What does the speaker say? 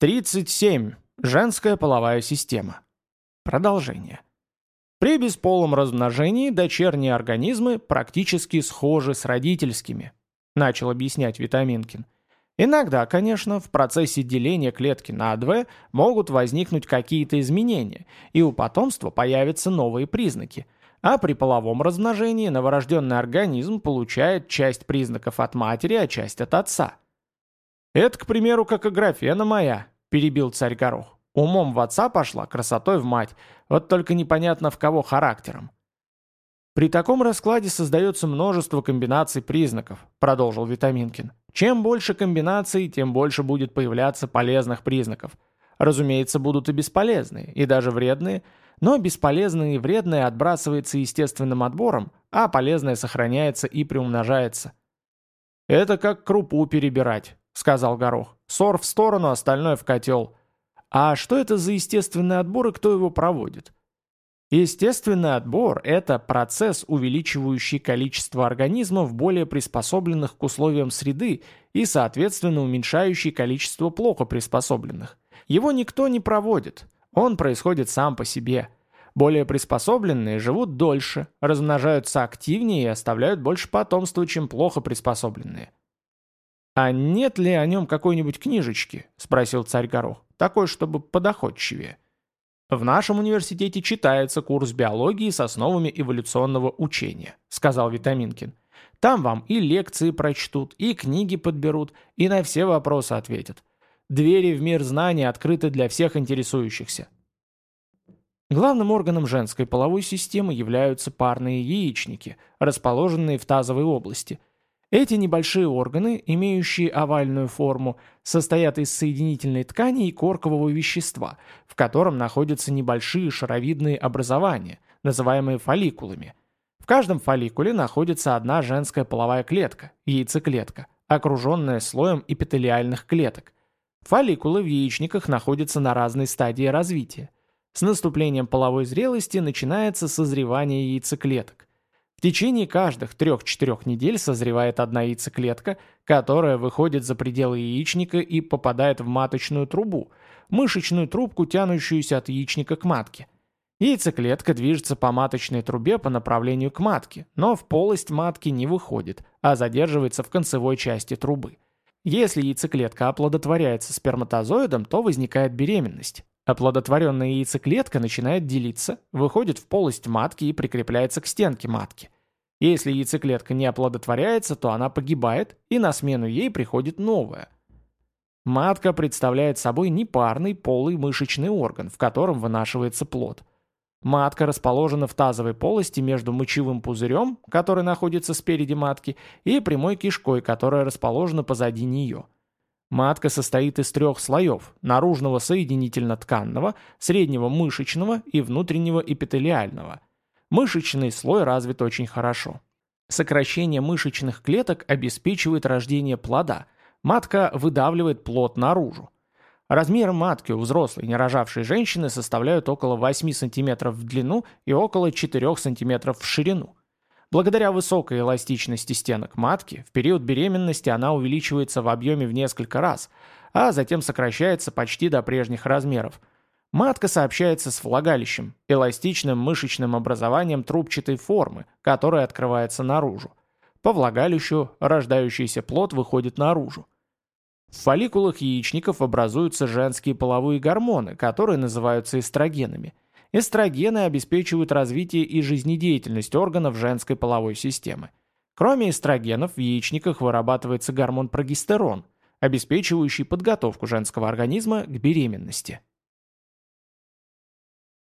37. Женская половая система. Продолжение. При бесполом размножении дочерние организмы практически схожи с родительскими, начал объяснять Витаминкин. Иногда, конечно, в процессе деления клетки на АДВ могут возникнуть какие-то изменения, и у потомства появятся новые признаки. А при половом размножении новорожденный организм получает часть признаков от матери, а часть от отца. Это, к примеру, как аграфена моя, перебил царь Горох. Умом в отца пошла, красотой в мать. Вот только непонятно в кого характером. При таком раскладе создается множество комбинаций признаков, продолжил Витаминкин. Чем больше комбинаций, тем больше будет появляться полезных признаков. Разумеется, будут и бесполезные, и даже вредные, но бесполезные и вредные отбрасывается естественным отбором, а полезное сохраняется и приумножается. Это как крупу перебирать. — сказал Горох. «Сор в сторону, остальное в котел. А что это за естественный отбор и кто его проводит?» Естественный отбор – это процесс, увеличивающий количество организмов, более приспособленных к условиям среды и, соответственно, уменьшающий количество плохо приспособленных. Его никто не проводит, он происходит сам по себе. Более приспособленные живут дольше, размножаются активнее и оставляют больше потомства, чем плохо приспособленные. «А нет ли о нем какой-нибудь книжечки?» – спросил царь Горох. «Такой, чтобы подоходчивее». «В нашем университете читается курс биологии с основами эволюционного учения», – сказал Витаминкин. «Там вам и лекции прочтут, и книги подберут, и на все вопросы ответят. Двери в мир знаний открыты для всех интересующихся». Главным органом женской половой системы являются парные яичники, расположенные в тазовой области – эти небольшие органы, имеющие овальную форму, состоят из соединительной ткани и коркового вещества, в котором находятся небольшие шаровидные образования, называемые фолликулами. В каждом фолликуле находится одна женская половая клетка, яйцеклетка, окруженная слоем эпителиальных клеток. Фолликулы в яичниках находятся на разной стадии развития. С наступлением половой зрелости начинается созревание яйцеклеток. В течение каждых 3-4 недель созревает одна яйцеклетка, которая выходит за пределы яичника и попадает в маточную трубу, мышечную трубку, тянущуюся от яичника к матке. Яйцеклетка движется по маточной трубе по направлению к матке, но в полость матки не выходит, а задерживается в концевой части трубы. Если яйцеклетка оплодотворяется сперматозоидом, то возникает беременность. Оплодотворенная яйцеклетка начинает делиться, выходит в полость матки и прикрепляется к стенке матки. Если яйцеклетка не оплодотворяется, то она погибает, и на смену ей приходит новая. Матка представляет собой непарный полый мышечный орган, в котором вынашивается плод. Матка расположена в тазовой полости между мочевым пузырем, который находится спереди матки, и прямой кишкой, которая расположена позади нее – Матка состоит из трех слоев – наружного соединительно-тканного, среднего мышечного и внутреннего эпителиального. Мышечный слой развит очень хорошо. Сокращение мышечных клеток обеспечивает рождение плода. Матка выдавливает плод наружу. Размеры матки у взрослой нерожавшей женщины составляют около 8 см в длину и около 4 см в ширину. Благодаря высокой эластичности стенок матки, в период беременности она увеличивается в объеме в несколько раз, а затем сокращается почти до прежних размеров. Матка сообщается с влагалищем, эластичным мышечным образованием трубчатой формы, которое открывается наружу. По влагалищу рождающийся плод выходит наружу. В фолликулах яичников образуются женские половые гормоны, которые называются эстрогенами – Эстрогены обеспечивают развитие и жизнедеятельность органов женской половой системы. Кроме эстрогенов, в яичниках вырабатывается гормон прогестерон, обеспечивающий подготовку женского организма к беременности.